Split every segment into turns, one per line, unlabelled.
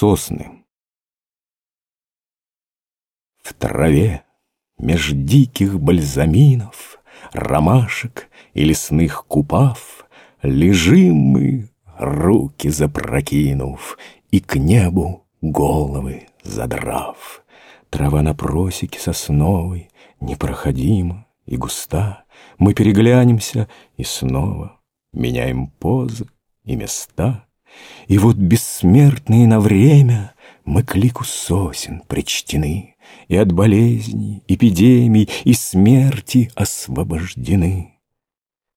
Сосны В траве меж диких бальзаминов, Ромашек и лесных купав Лежим мы, руки запрокинув, И к небу головы задрав. Трава на просеке сосновой Непроходима и густа. Мы переглянемся и снова Меняем позы и места. И вот бессмертные на время Мы к лику сосен причтены, И от болезней, эпидемий И смерти освобождены.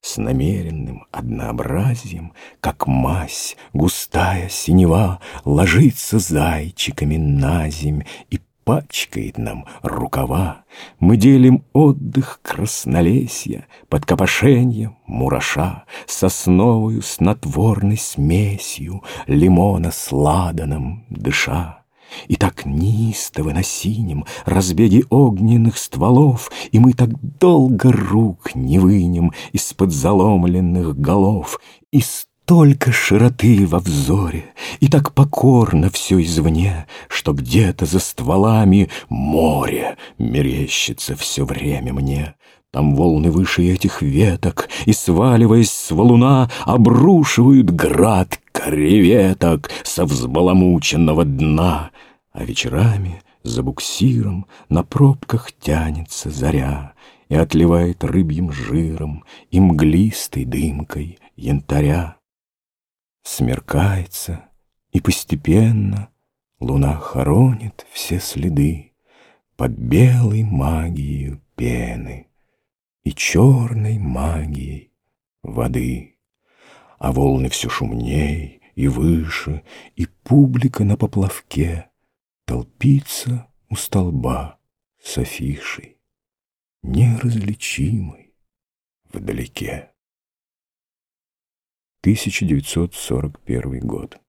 С намеренным однообразием, Как мазь, густая синева, Ложится зайчиками на земь И пачкает нам рукава. Мы делим отдых краснолесья Под копошеньем мураша, Сосновую снотворной смесью Лимона с ладаном дыша. И так неистово на синем Разбеге огненных стволов, И мы так долго рук не вынем Из-под заломленных голов, И столько широты во взоре, И так покорно все извне, Что где-то за стволами море Мерещится все время мне. Там волны выше этих веток, И, сваливаясь с валуна, Обрушивают град креветок Со взбаламученного дна. А вечерами за буксиром На пробках тянется заря И отливает рыбьим жиром И мглистой дымкой янтаря. Смеркается, и постепенно Луна хоронит все следы Под белой магией пены И черной магией воды. А волны все шумней и выше, И публика на поплавке Толпится у столба с афишей, Неразличимой вдалеке. 1941 год.